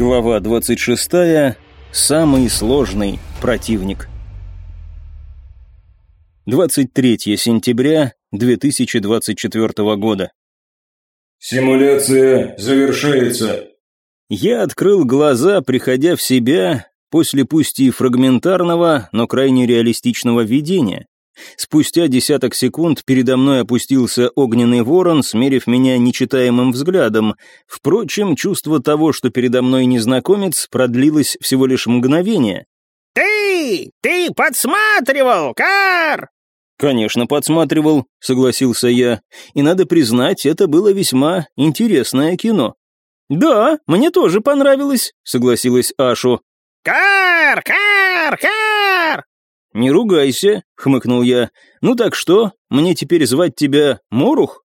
Глава 26. Самый сложный противник. 23 сентября 2024 года. Симуляция завершается. Я открыл глаза, приходя в себя после пусть и фрагментарного, но крайне реалистичного видения. Спустя десяток секунд передо мной опустился огненный ворон, смерив меня нечитаемым взглядом. Впрочем, чувство того, что передо мной незнакомец, продлилось всего лишь мгновение. «Ты! Ты подсматривал, Кар!» «Конечно, подсматривал», — согласился я. «И надо признать, это было весьма интересное кино». «Да, мне тоже понравилось», — согласилась Ашу. «Кар! Кар! Кар!» «Не ругайся», — хмыкнул я. «Ну так что, мне теперь звать тебя Морух?»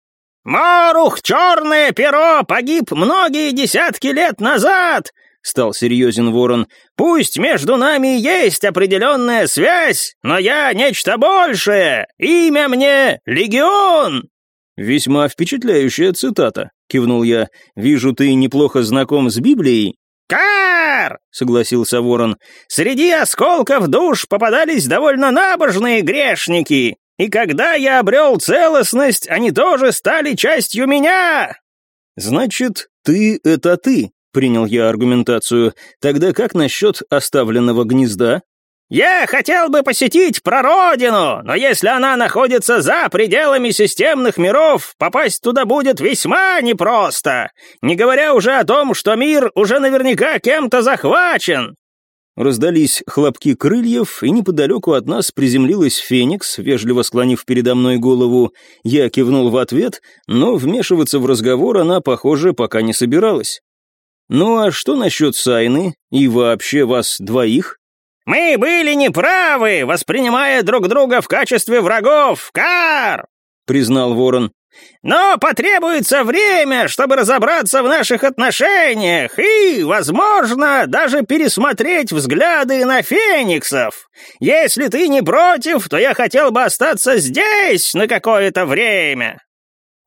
«Морух, черное перо, погиб многие десятки лет назад!» — стал серьезен ворон. «Пусть между нами есть определенная связь, но я нечто большее. Имя мне Легион!» «Весьма впечатляющая цитата», — кивнул я. «Вижу, ты неплохо знаком с Библией». «Кар!» — согласился ворон. «Среди осколков душ попадались довольно набожные грешники, и когда я обрел целостность, они тоже стали частью меня!» «Значит, ты — это ты», — принял я аргументацию. «Тогда как насчет оставленного гнезда?» «Я хотел бы посетить прародину, но если она находится за пределами системных миров, попасть туда будет весьма непросто, не говоря уже о том, что мир уже наверняка кем-то захвачен». Раздались хлопки крыльев, и неподалеку от нас приземлилась Феникс, вежливо склонив передо мной голову. Я кивнул в ответ, но вмешиваться в разговор она, похоже, пока не собиралась. «Ну а что насчет Сайны и вообще вас двоих?» Мы были неправы, воспринимая друг друга в качестве врагов, Кар!» — признал Ворон. «Но потребуется время, чтобы разобраться в наших отношениях и, возможно, даже пересмотреть взгляды на фениксов. Если ты не против, то я хотел бы остаться здесь на какое-то время».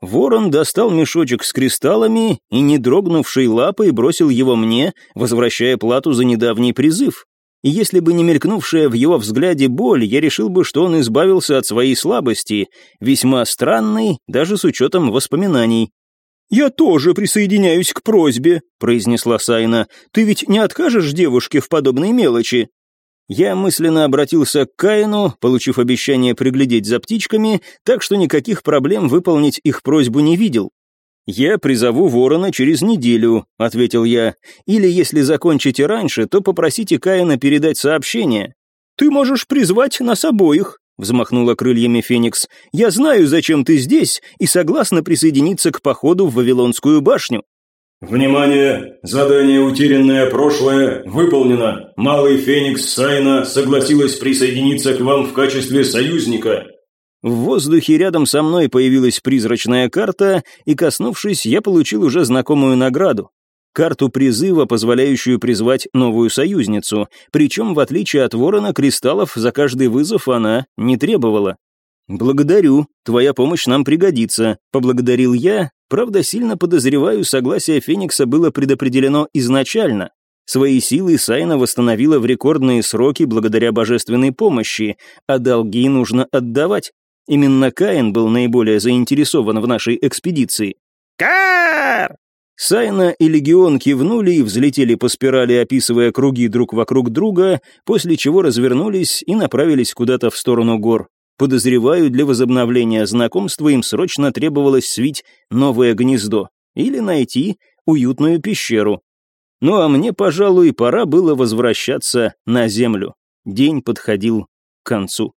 Ворон достал мешочек с кристаллами и, не дрогнувшей лапой, бросил его мне, возвращая плату за недавний призыв и если бы не мелькнувшая в его взгляде боль, я решил бы, что он избавился от своей слабости, весьма странной, даже с учетом воспоминаний. «Я тоже присоединяюсь к просьбе», — произнесла Сайна. «Ты ведь не откажешь девушке в подобной мелочи?» Я мысленно обратился к Каину, получив обещание приглядеть за птичками, так что никаких проблем выполнить их просьбу не видел. «Я призову ворона через неделю», — ответил я. «Или если закончите раньше, то попросите Каина передать сообщение». «Ты можешь призвать нас обоих», — взмахнула крыльями Феникс. «Я знаю, зачем ты здесь, и согласна присоединиться к походу в Вавилонскую башню». «Внимание! Задание «Утерянное прошлое» выполнено. Малый Феникс Сайна согласилась присоединиться к вам в качестве союзника. В воздухе рядом со мной появилась призрачная карта, и, коснувшись, я получил уже знакомую награду. Карту призыва, позволяющую призвать новую союзницу, причем, в отличие от ворона, кристаллов за каждый вызов она не требовала. «Благодарю, твоя помощь нам пригодится», — поблагодарил я, правда, сильно подозреваю, согласие Феникса было предопределено изначально. Свои силы Сайна восстановила в рекордные сроки благодаря божественной помощи, а долги нужно отдавать. Именно Каин был наиболее заинтересован в нашей экспедиции. «Кар!» Сайна и Легион кивнули и взлетели по спирали, описывая круги друг вокруг друга, после чего развернулись и направились куда-то в сторону гор. Подозреваю, для возобновления знакомства им срочно требовалось свить новое гнездо или найти уютную пещеру. Ну а мне, пожалуй, пора было возвращаться на землю. День подходил к концу.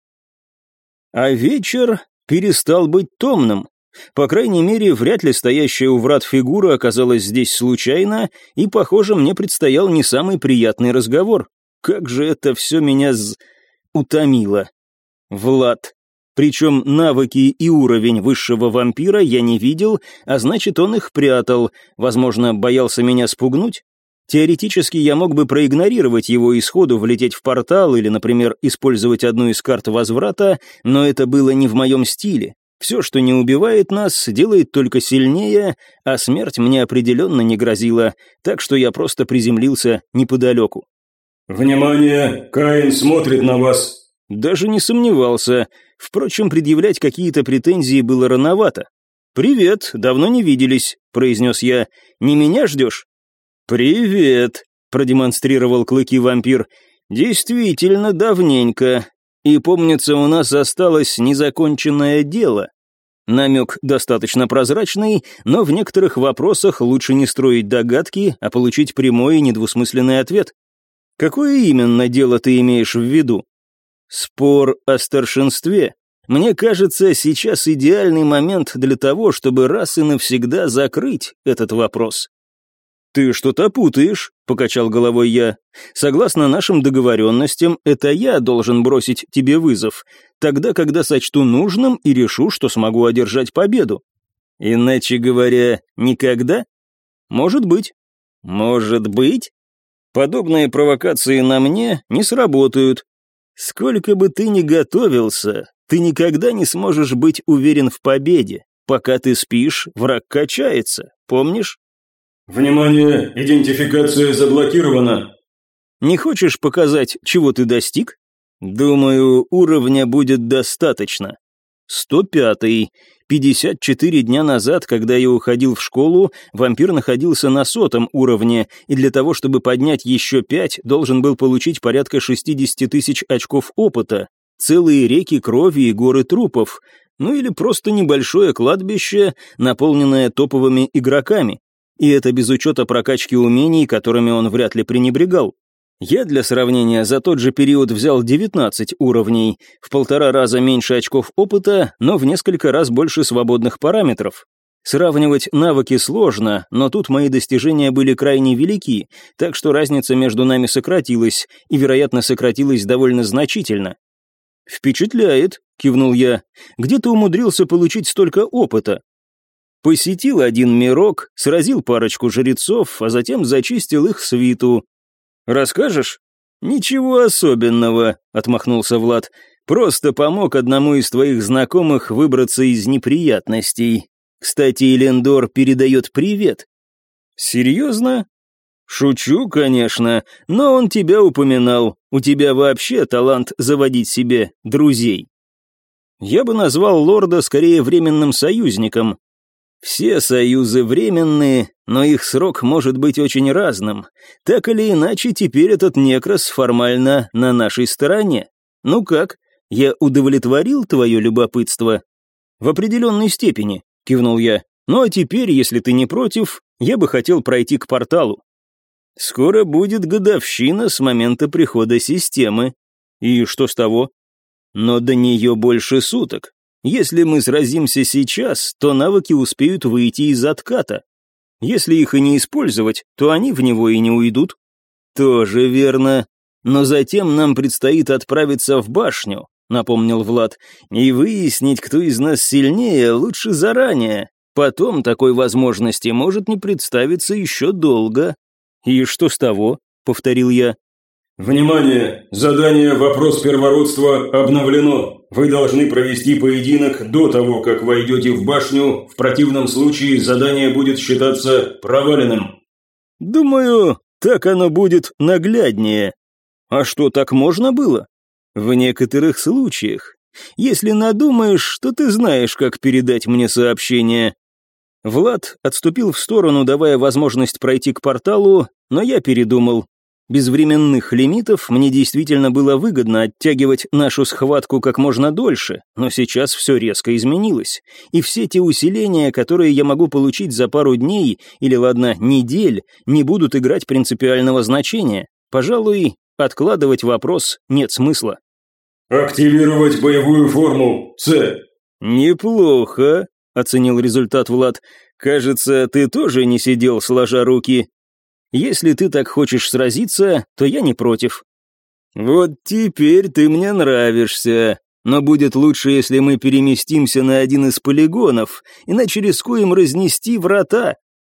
А вечер перестал быть томным. По крайней мере, вряд ли стоящая у врат фигура оказалась здесь случайно, и, похоже, мне предстоял не самый приятный разговор. Как же это все меня з... утомило. Влад. Причем навыки и уровень высшего вампира я не видел, а значит, он их прятал, возможно, боялся меня спугнуть? Теоретически я мог бы проигнорировать его исходу, влететь в портал или, например, использовать одну из карт возврата, но это было не в моем стиле. Все, что не убивает нас, делает только сильнее, а смерть мне определенно не грозила, так что я просто приземлился неподалеку. «Внимание! Каин смотрит на вас!» Даже не сомневался. Впрочем, предъявлять какие-то претензии было рановато. «Привет, давно не виделись», — произнес я. «Не меня ждешь?» «Привет», — продемонстрировал клыки вампир. «Действительно давненько. И, помнится, у нас осталось незаконченное дело. Намек достаточно прозрачный, но в некоторых вопросах лучше не строить догадки, а получить прямой и недвусмысленный ответ. Какое именно дело ты имеешь в виду? Спор о старшинстве. Мне кажется, сейчас идеальный момент для того, чтобы раз и навсегда закрыть этот вопрос. «Ты что-то путаешь», — покачал головой я. «Согласно нашим договоренностям, это я должен бросить тебе вызов, тогда, когда сочту нужным и решу, что смогу одержать победу. Иначе говоря, никогда? Может быть. Может быть? Подобные провокации на мне не сработают. Сколько бы ты ни готовился, ты никогда не сможешь быть уверен в победе. Пока ты спишь, враг качается, помнишь? «Внимание! Идентификация заблокирована!» «Не хочешь показать, чего ты достиг?» «Думаю, уровня будет достаточно. 105-й. 54 дня назад, когда я уходил в школу, вампир находился на сотом уровне, и для того, чтобы поднять еще 5, должен был получить порядка 60 тысяч очков опыта, целые реки крови и горы трупов, ну или просто небольшое кладбище, наполненное топовыми игроками. И это без учета прокачки умений, которыми он вряд ли пренебрегал. Я для сравнения за тот же период взял 19 уровней, в полтора раза меньше очков опыта, но в несколько раз больше свободных параметров. Сравнивать навыки сложно, но тут мои достижения были крайне велики, так что разница между нами сократилась, и, вероятно, сократилась довольно значительно. «Впечатляет», — кивнул я. «Где ты умудрился получить столько опыта?» Посетил один мирок, сразил парочку жрецов, а затем зачистил их свиту. «Расскажешь?» «Ничего особенного», — отмахнулся Влад. «Просто помог одному из твоих знакомых выбраться из неприятностей. Кстати, Элендор передает привет». «Серьезно?» «Шучу, конечно, но он тебя упоминал. У тебя вообще талант заводить себе друзей». Я бы назвал лорда скорее временным союзником, все союзы временные, но их срок может быть очень разным. Так или иначе, теперь этот некрас формально на нашей стороне. Ну как, я удовлетворил твое любопытство? В определенной степени, кивнул я. Ну а теперь, если ты не против, я бы хотел пройти к порталу. Скоро будет годовщина с момента прихода системы. И что с того? Но до нее больше суток. Если мы сразимся сейчас, то навыки успеют выйти из отката. Если их и не использовать, то они в него и не уйдут. Тоже верно. Но затем нам предстоит отправиться в башню, напомнил Влад, и выяснить, кто из нас сильнее, лучше заранее. Потом такой возможности может не представиться еще долго. И что с того? повторил я. Внимание! Задание «Вопрос первородства» обновлено. Вы должны провести поединок до того, как войдете в башню, в противном случае задание будет считаться проваленным. Думаю, так оно будет нагляднее. А что, так можно было? В некоторых случаях. Если надумаешь, то ты знаешь, как передать мне сообщение. Влад отступил в сторону, давая возможность пройти к порталу, но я передумал. Без временных лимитов мне действительно было выгодно оттягивать нашу схватку как можно дольше, но сейчас все резко изменилось, и все те усиления, которые я могу получить за пару дней, или, ладно, недель, не будут играть принципиального значения. Пожалуй, откладывать вопрос нет смысла. «Активировать боевую форму, С». «Неплохо», — оценил результат Влад. «Кажется, ты тоже не сидел сложа руки. Если ты так хочешь сразиться, то я не против». «Вот теперь ты мне нравишься, но будет лучше, если мы переместимся на один из полигонов, иначе рискуем разнести врата».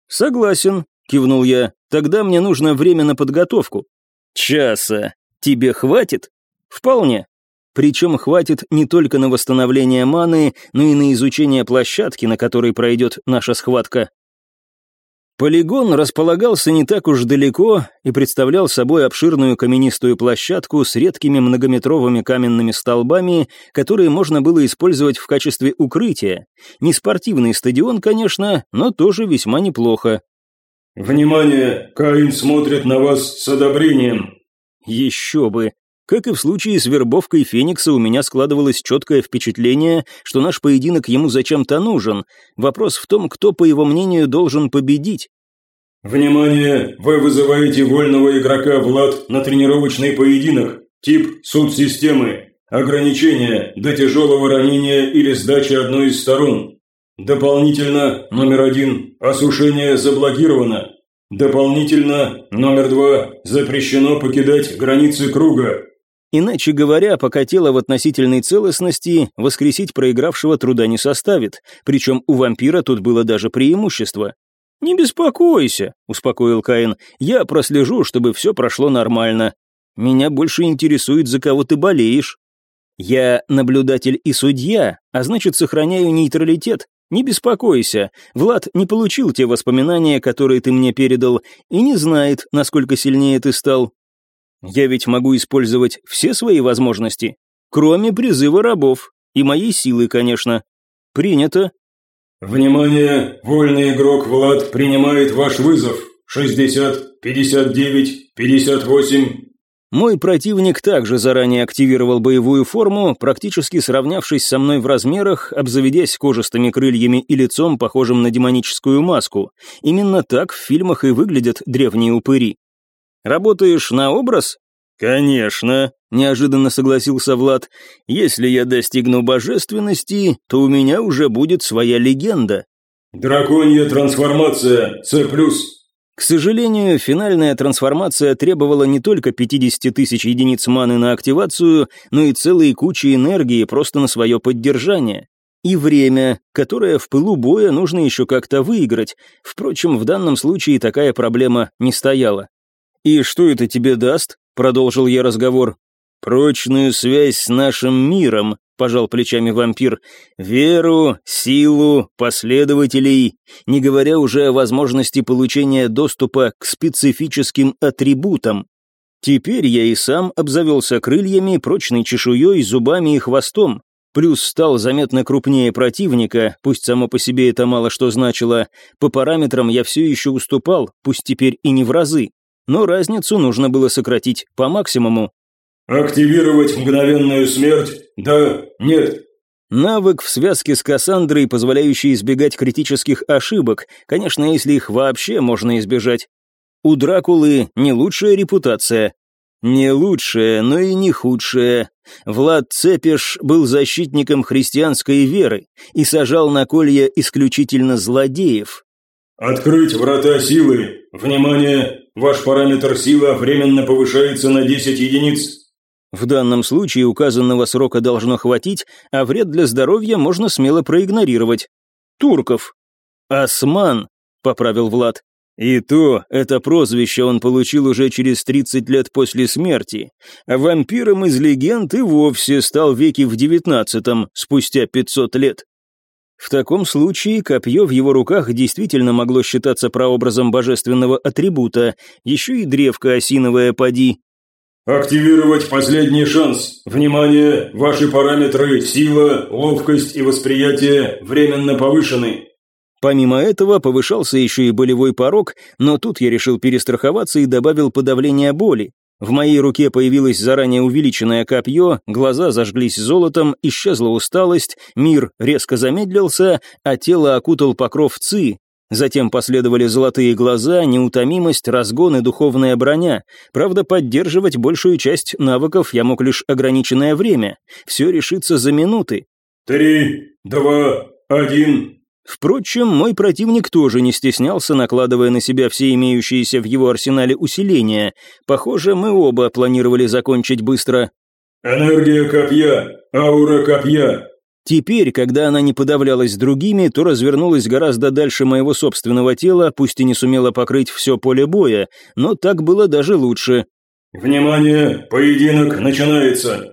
«Согласен», — кивнул я, — «тогда мне нужно время на подготовку». «Часа. Тебе хватит?» «Вполне». Причем хватит не только на восстановление маны, но и на изучение площадки, на которой пройдет наша схватка. Полигон располагался не так уж далеко и представлял собой обширную каменистую площадку с редкими многометровыми каменными столбами, которые можно было использовать в качестве укрытия. Не спортивный стадион, конечно, но тоже весьма неплохо. «Внимание! Каин смотрит на вас с одобрением!» Еще бы! Как и в случае с вербовкой Феникса, у меня складывалось четкое впечатление, что наш поединок ему зачем-то нужен. Вопрос в том, кто, по его мнению, должен победить. «Внимание! Вы вызываете вольного игрока Влад на тренировочный поединок. Тип – суд системы. Ограничение – до тяжелого ранения или сдачи одной из сторон. Дополнительно, номер один – осушение заблокировано. Дополнительно, номер два – запрещено покидать границы круга. Иначе говоря, пока тело в относительной целостности, воскресить проигравшего труда не составит, причем у вампира тут было даже преимущество. «Не беспокойся», — успокоил Каин, — «я прослежу, чтобы все прошло нормально. Меня больше интересует, за кого ты болеешь». «Я наблюдатель и судья, а значит, сохраняю нейтралитет. Не беспокойся, Влад не получил те воспоминания, которые ты мне передал, и не знает, насколько сильнее ты стал. Я ведь могу использовать все свои возможности, кроме призыва рабов. И моей силы, конечно. Принято. Внимание! Вольный игрок Влад принимает ваш вызов. 60, 59, 58. Мой противник также заранее активировал боевую форму, практически сравнявшись со мной в размерах, обзаведясь кожистыми крыльями и лицом, похожим на демоническую маску. Именно так в фильмах и выглядят древние упыри. Работаешь на образ? Конечно, неожиданно согласился Влад. Если я достигну божественности, то у меня уже будет своя легенда. Драконья трансформация, С+. К сожалению, финальная трансформация требовала не только 50 тысяч единиц маны на активацию, но и целые кучи энергии просто на свое поддержание. И время, которое в пылу боя нужно еще как-то выиграть. Впрочем, в данном случае такая проблема не стояла. «И что это тебе даст?» — продолжил я разговор. «Прочную связь с нашим миром», — пожал плечами вампир. «Веру, силу, последователей, не говоря уже о возможности получения доступа к специфическим атрибутам. Теперь я и сам обзавелся крыльями, прочной чешуей, зубами и хвостом. Плюс стал заметно крупнее противника, пусть само по себе это мало что значило. По параметрам я все еще уступал, пусть теперь и не в разы но разницу нужно было сократить по максимуму. «Активировать мгновенную смерть? Да? Нет?» Навык в связке с Кассандрой, позволяющий избегать критических ошибок, конечно, если их вообще можно избежать. У Дракулы не лучшая репутация. Не лучшая, но и не худшая. Влад Цепеш был защитником христианской веры и сажал на колья исключительно злодеев. «Открыть врата силы! Внимание! Ваш параметр сила временно повышается на 10 единиц!» В данном случае указанного срока должно хватить, а вред для здоровья можно смело проигнорировать. Турков. «Осман», — поправил Влад. И то, это прозвище он получил уже через 30 лет после смерти, а вампиром из легенд и вовсе стал веки в девятнадцатом, спустя 500 лет. В таком случае копье в его руках действительно могло считаться прообразом божественного атрибута, еще и древко осиновое поди. «Активировать последний шанс. Внимание, ваши параметры сила, ловкость и восприятие временно повышены». Помимо этого повышался еще и болевой порог, но тут я решил перестраховаться и добавил подавление боли. В моей руке появилось заранее увеличенное копье, глаза зажглись золотом, исчезла усталость, мир резко замедлился, а тело окутал покров ци. Затем последовали золотые глаза, неутомимость, разгон и духовная броня. Правда, поддерживать большую часть навыков я мог лишь ограниченное время. Все решится за минуты. «Три, два, один, Впрочем, мой противник тоже не стеснялся, накладывая на себя все имеющиеся в его арсенале усиления. Похоже, мы оба планировали закончить быстро. «Энергия копья! Аура копья!» Теперь, когда она не подавлялась другими, то развернулась гораздо дальше моего собственного тела, пусть и не сумела покрыть все поле боя, но так было даже лучше. «Внимание! Поединок начинается!»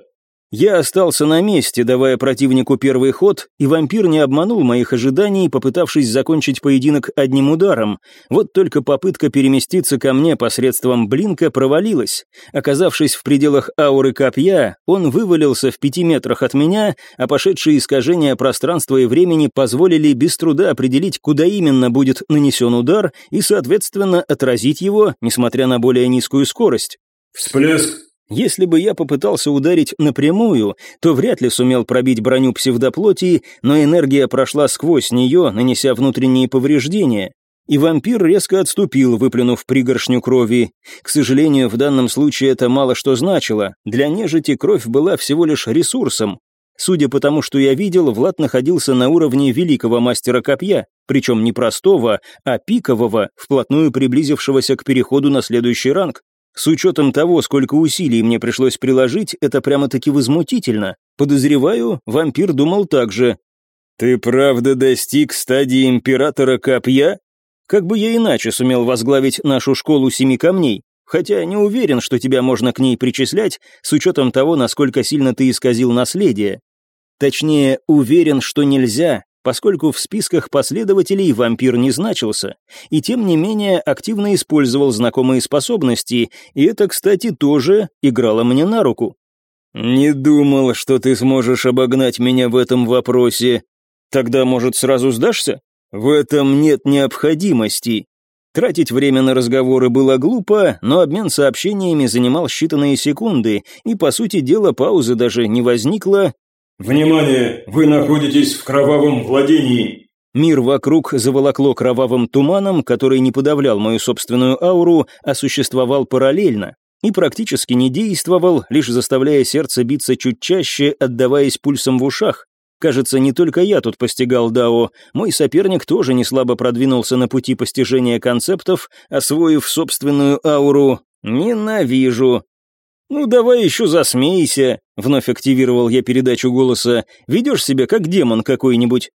Я остался на месте, давая противнику первый ход, и вампир не обманул моих ожиданий, попытавшись закончить поединок одним ударом. Вот только попытка переместиться ко мне посредством блинка провалилась. Оказавшись в пределах ауры копья, он вывалился в пяти метрах от меня, а пошедшие искажения пространства и времени позволили без труда определить, куда именно будет нанесен удар, и, соответственно, отразить его, несмотря на более низкую скорость. «Всплеск!» Если бы я попытался ударить напрямую, то вряд ли сумел пробить броню псевдоплоти, но энергия прошла сквозь нее, нанеся внутренние повреждения. И вампир резко отступил, выплюнув пригоршню крови. К сожалению, в данном случае это мало что значило. Для нежити кровь была всего лишь ресурсом. Судя по тому, что я видел, Влад находился на уровне великого мастера копья, причем не простого, а пикового, вплотную приблизившегося к переходу на следующий ранг. С учетом того, сколько усилий мне пришлось приложить, это прямо-таки возмутительно. Подозреваю, вампир думал так же. «Ты правда достиг стадии императора копья?» Как бы я иначе сумел возглавить нашу школу семи камней? Хотя не уверен, что тебя можно к ней причислять, с учетом того, насколько сильно ты исказил наследие. Точнее, уверен, что нельзя, поскольку в списках последователей вампир не значился, и тем не менее активно использовал знакомые способности, и это, кстати, тоже играло мне на руку. «Не думал, что ты сможешь обогнать меня в этом вопросе. Тогда, может, сразу сдашься? В этом нет необходимости». Тратить время на разговоры было глупо, но обмен сообщениями занимал считанные секунды, и, по сути дела, паузы даже не возникло, «Внимание! Вы находитесь в кровавом владении!» Мир вокруг заволокло кровавым туманом, который не подавлял мою собственную ауру, а существовал параллельно. И практически не действовал, лишь заставляя сердце биться чуть чаще, отдаваясь пульсом в ушах. Кажется, не только я тут постигал Дао, мой соперник тоже не слабо продвинулся на пути постижения концептов, освоив собственную ауру. Ненавижу. «Ну, давай еще засмейся», — вновь активировал я передачу голоса. «Ведешь себя как демон какой-нибудь».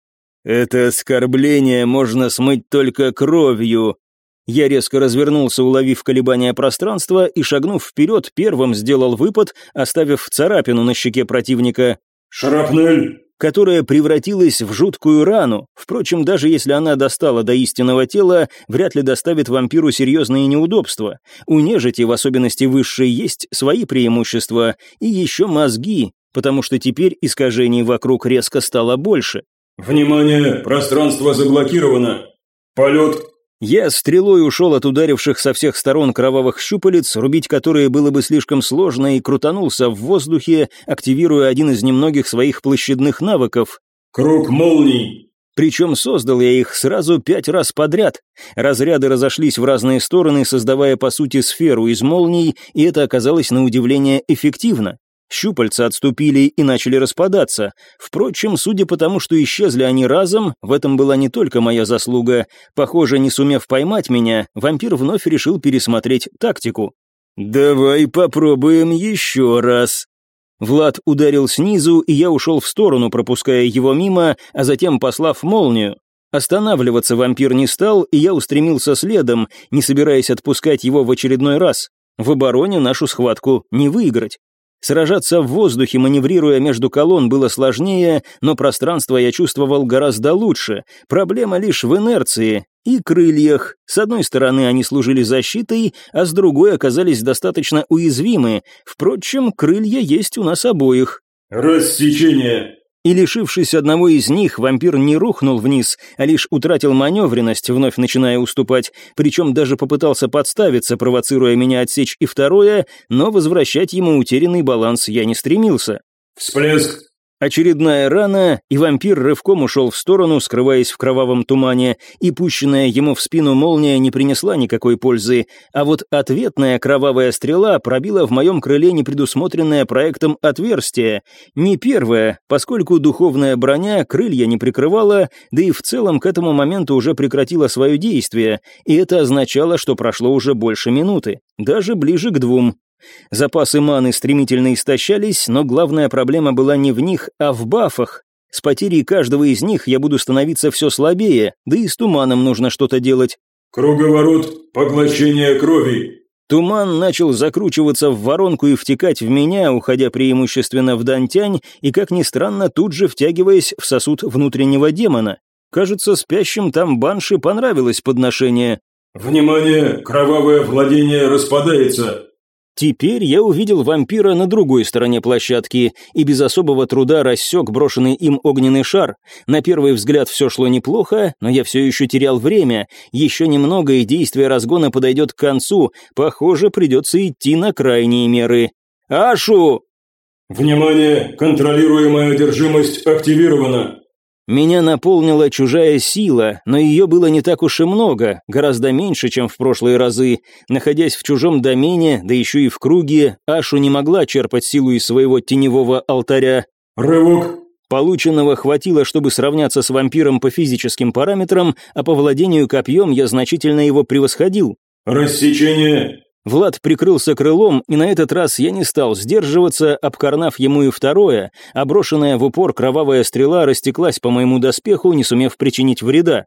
«Это оскорбление можно смыть только кровью». Я резко развернулся, уловив колебания пространства, и, шагнув вперед, первым сделал выпад, оставив царапину на щеке противника. «Шрапнель!» Которая превратилась в жуткую рану. Впрочем, даже если она достала до истинного тела, вряд ли доставит вампиру серьезные неудобства. У нежити, в особенности высшей, есть свои преимущества, и еще мозги, потому что теперь искажений вокруг резко стало больше. «Внимание! Пространство заблокировано! Полет я стрелой ушел от ударивших со всех сторон кровавых щупалец, рубить которые было бы слишком сложно, и крутанулся в воздухе, активируя один из немногих своих площадных навыков. «Круг молний!» Причем создал я их сразу пять раз подряд. Разряды разошлись в разные стороны, создавая по сути сферу из молний, и это оказалось на удивление эффективно. Щупальца отступили и начали распадаться. Впрочем, судя по тому, что исчезли они разом, в этом была не только моя заслуга. Похоже, не сумев поймать меня, вампир вновь решил пересмотреть тактику. «Давай попробуем еще раз». Влад ударил снизу, и я ушел в сторону, пропуская его мимо, а затем послав молнию. Останавливаться вампир не стал, и я устремился следом, не собираясь отпускать его в очередной раз. В обороне нашу схватку не выиграть. Сражаться в воздухе, маневрируя между колонн, было сложнее, но пространство я чувствовал гораздо лучше. Проблема лишь в инерции и крыльях. С одной стороны они служили защитой, а с другой оказались достаточно уязвимы. Впрочем, крылья есть у нас обоих. «Рассечение!» И лишившись одного из них, вампир не рухнул вниз, а лишь утратил маневренность, вновь начиная уступать, причем даже попытался подставиться, провоцируя меня отсечь и второе, но возвращать ему утерянный баланс я не стремился. «Всплеск!» Очередная рана, и вампир рывком ушел в сторону, скрываясь в кровавом тумане, и пущенная ему в спину молния не принесла никакой пользы, а вот ответная кровавая стрела пробила в моем крыле непредусмотренное проектом отверстие. Не первое, поскольку духовная броня крылья не прикрывала, да и в целом к этому моменту уже прекратила свое действие, и это означало, что прошло уже больше минуты, даже ближе к двум. Запасы маны стремительно истощались, но главная проблема была не в них, а в бафах. С потерей каждого из них я буду становиться все слабее, да и с туманом нужно что-то делать. «Круговорот, поглощение крови». Туман начал закручиваться в воронку и втекать в меня, уходя преимущественно в Дантянь, и, как ни странно, тут же втягиваясь в сосуд внутреннего демона. Кажется, спящим там банши понравилось подношение. «Внимание! Кровавое владение распадается!» Теперь я увидел вампира на другой стороне площадки и без особого труда рассек брошенный им огненный шар. На первый взгляд все шло неплохо, но я все еще терял время. Еще немного, и действие разгона подойдет к концу. Похоже, придется идти на крайние меры. «Ашу!» «Внимание! Контролируемая одержимость активирована!» Меня наполнила чужая сила, но ее было не так уж и много, гораздо меньше, чем в прошлые разы. Находясь в чужом домене, да еще и в круге, Ашу не могла черпать силу из своего теневого алтаря. «Рывок!» Полученного хватило, чтобы сравняться с вампиром по физическим параметрам, а по владению копьем я значительно его превосходил. «Рассечение!» Влад прикрылся крылом, и на этот раз я не стал сдерживаться, обкорнав ему и второе, а брошенная в упор кровавая стрела растеклась по моему доспеху, не сумев причинить вреда.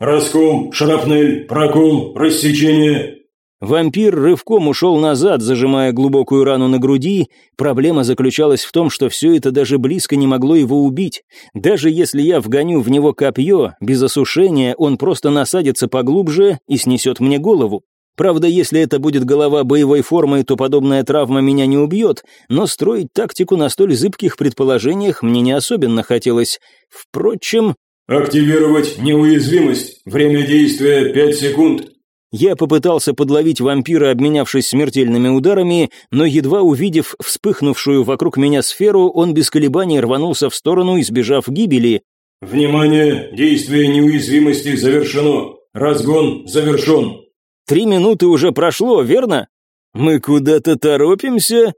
«Раскол, шрапнель, прокол, рассечение!» Вампир рывком ушел назад, зажимая глубокую рану на груди. Проблема заключалась в том, что все это даже близко не могло его убить. Даже если я вгоню в него копье, без осушения он просто насадится поглубже и снесет мне голову. Правда, если это будет голова боевой формы, то подобная травма меня не убьет, но строить тактику на столь зыбких предположениях мне не особенно хотелось. Впрочем... «Активировать неуязвимость. Время действия 5 секунд». Я попытался подловить вампира, обменявшись смертельными ударами, но едва увидев вспыхнувшую вокруг меня сферу, он без колебаний рванулся в сторону, избежав гибели. «Внимание! Действие неуязвимости завершено. Разгон завершен». Три минуты уже прошло, верно? Мы куда-то торопимся?»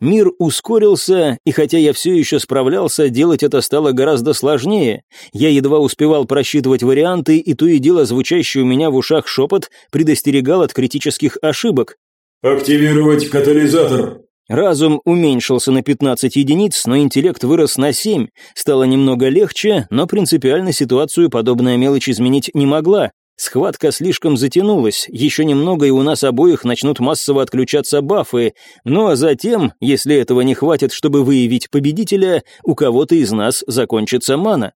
Мир ускорился, и хотя я все еще справлялся, делать это стало гораздо сложнее. Я едва успевал просчитывать варианты, и то и дело звучащий у меня в ушах шепот предостерегал от критических ошибок. «Активировать катализатор!» Разум уменьшился на 15 единиц, но интеллект вырос на 7. Стало немного легче, но принципиально ситуацию подобная мелочь изменить не могла. Схватка слишком затянулась, еще немного и у нас обоих начнут массово отключаться бафы, ну а затем, если этого не хватит, чтобы выявить победителя, у кого-то из нас закончится мана.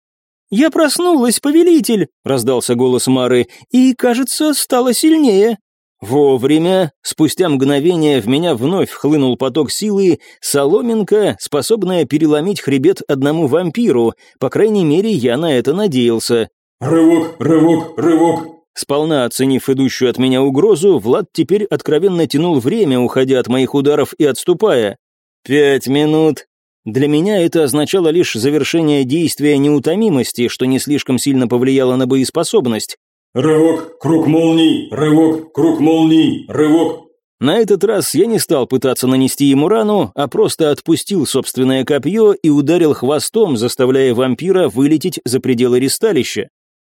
«Я проснулась, повелитель!» — раздался голос Мары, «и, кажется, стало сильнее». Вовремя, спустя мгновение в меня вновь хлынул поток силы, соломинка, способная переломить хребет одному вампиру, по крайней мере, я на это надеялся. «Рывок, рывок, рывок!» Сполна оценив идущую от меня угрозу, Влад теперь откровенно тянул время, уходя от моих ударов и отступая. «Пять минут!» Для меня это означало лишь завершение действия неутомимости, что не слишком сильно повлияло на боеспособность. «Рывок, круг молний, рывок, круг молний, рывок!» На этот раз я не стал пытаться нанести ему рану, а просто отпустил собственное копье и ударил хвостом, заставляя вампира вылететь за пределы ристалища.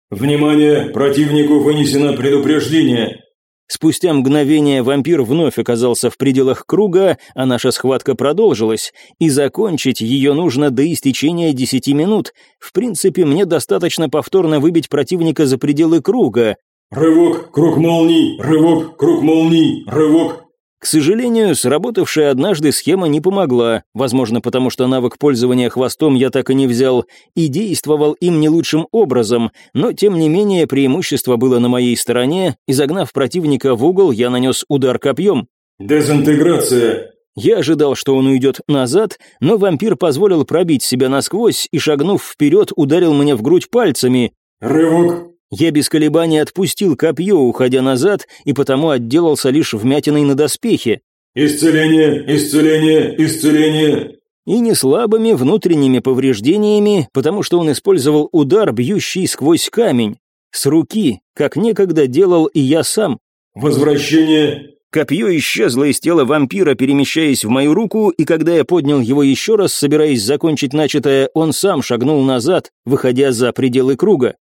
«Внимание! Противнику вынесено предупреждение!» Спустя мгновение вампир вновь оказался в пределах круга, а наша схватка продолжилась, и закончить ее нужно до истечения десяти минут. В принципе, мне достаточно повторно выбить противника за пределы круга. «Рывок, круг молний! Рывок, круг молний! Рывок!» К сожалению, сработавшая однажды схема не помогла, возможно, потому что навык пользования хвостом я так и не взял, и действовал им не лучшим образом, но тем не менее преимущество было на моей стороне, и загнав противника в угол, я нанес удар копьем. «Дезинтеграция!» Я ожидал, что он уйдет назад, но вампир позволил пробить себя насквозь и, шагнув вперед, ударил меня в грудь пальцами. «Рывок, я без колебаний отпустил копье, уходя назад, и потому отделался лишь вмятиной на доспехе. «Исцеление! Исцеление! Исцеление!» И не слабыми внутренними повреждениями, потому что он использовал удар, бьющий сквозь камень. С руки, как некогда делал и я сам. «Возвращение!» Копье исчезло из тела вампира, перемещаясь в мою руку, и когда я поднял его еще раз, собираясь закончить начатое, он сам шагнул назад, выходя за пределы круга.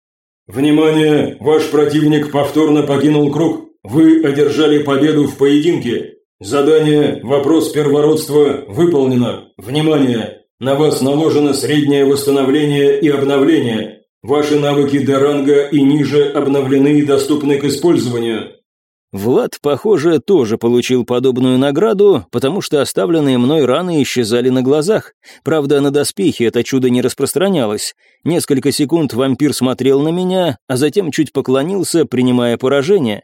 «Внимание! Ваш противник повторно покинул круг. Вы одержали победу в поединке. Задание «Вопрос первородства» выполнено. Внимание! На вас наложено среднее восстановление и обновление. Ваши навыки до ранга и ниже обновлены и доступны к использованию. Влад, похоже, тоже получил подобную награду, потому что оставленные мной раны исчезали на глазах. Правда, на доспехи это чудо не распространялось. Несколько секунд вампир смотрел на меня, а затем чуть поклонился, принимая поражение.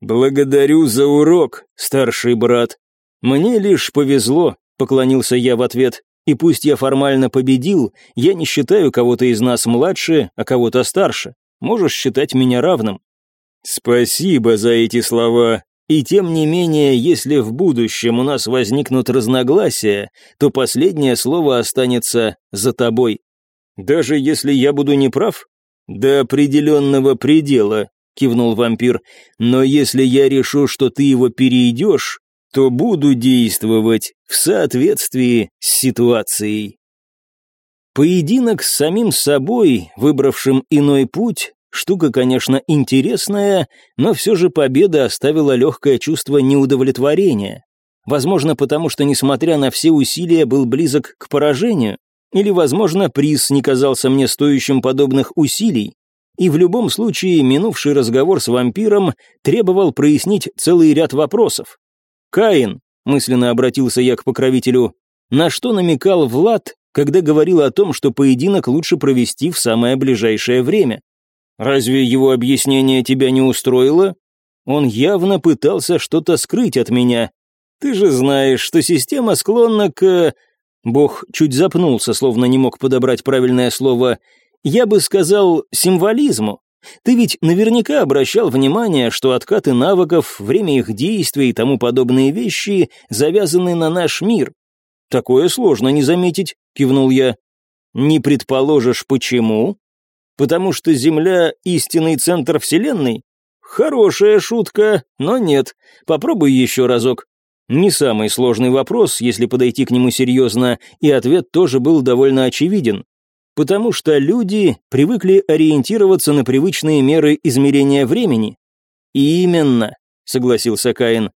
«Благодарю за урок, старший брат. Мне лишь повезло», — поклонился я в ответ. «И пусть я формально победил, я не считаю кого-то из нас младше, а кого-то старше. Можешь считать меня равным». «Спасибо за эти слова. И тем не менее, если в будущем у нас возникнут разногласия, то последнее слово останется за тобой. Даже если я буду неправ? До определенного предела», — кивнул вампир. «Но если я решу, что ты его перейдешь, то буду действовать в соответствии с ситуацией». Поединок с самим собой, выбравшим иной путь, Штука, конечно, интересная, но все же победа оставила легкое чувство неудовлетворения. Возможно, потому что, несмотря на все усилия, был близок к поражению. Или, возможно, приз не казался мне стоящим подобных усилий. И в любом случае, минувший разговор с вампиром требовал прояснить целый ряд вопросов. «Каин», — мысленно обратился я к покровителю, на что намекал Влад, когда говорил о том, что поединок лучше провести в самое ближайшее время. Разве его объяснение тебя не устроило? Он явно пытался что-то скрыть от меня. Ты же знаешь, что система склонна к... Бог чуть запнулся, словно не мог подобрать правильное слово. Я бы сказал, символизму. Ты ведь наверняка обращал внимание, что откаты навыков, время их действий и тому подобные вещи завязаны на наш мир. Такое сложно не заметить, кивнул я. Не предположишь, почему? Потому что Земля — истинный центр Вселенной? Хорошая шутка, но нет. Попробуй еще разок. Не самый сложный вопрос, если подойти к нему серьезно, и ответ тоже был довольно очевиден. Потому что люди привыкли ориентироваться на привычные меры измерения времени. «Именно», — согласился Каин.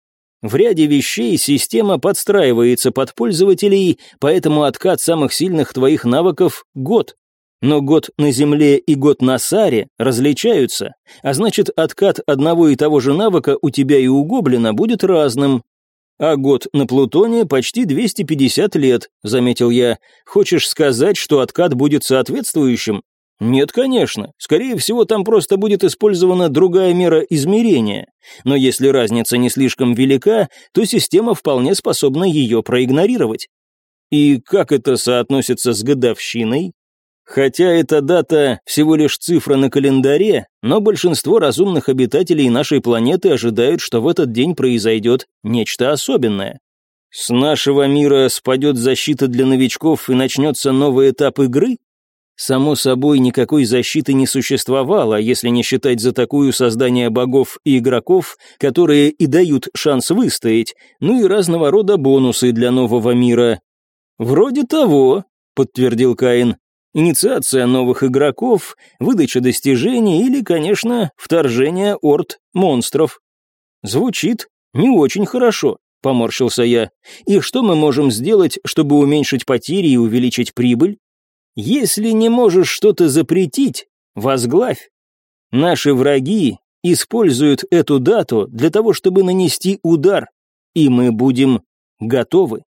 В ряде вещей система подстраивается под пользователей, поэтому откат самых сильных твоих навыков — год. Но год на Земле и год на Саре различаются, а значит, откат одного и того же навыка у тебя и у Гоблина будет разным. А год на Плутоне почти 250 лет, заметил я. Хочешь сказать, что откат будет соответствующим? Нет, конечно. Скорее всего, там просто будет использована другая мера измерения. Но если разница не слишком велика, то система вполне способна ее проигнорировать. И как это соотносится с годовщиной? Хотя эта дата всего лишь цифра на календаре, но большинство разумных обитателей нашей планеты ожидают, что в этот день произойдет нечто особенное. С нашего мира спадет защита для новичков и начнется новый этап игры? Само собой, никакой защиты не существовало, если не считать за такую создание богов и игроков, которые и дают шанс выстоять, ну и разного рода бонусы для нового мира. «Вроде того», — подтвердил Каин инициация новых игроков, выдача достижений или, конечно, вторжение орд монстров. Звучит не очень хорошо, поморщился я. И что мы можем сделать, чтобы уменьшить потери и увеличить прибыль? Если не можешь что-то запретить, возглавь. Наши враги используют эту дату для того, чтобы нанести удар, и мы будем готовы.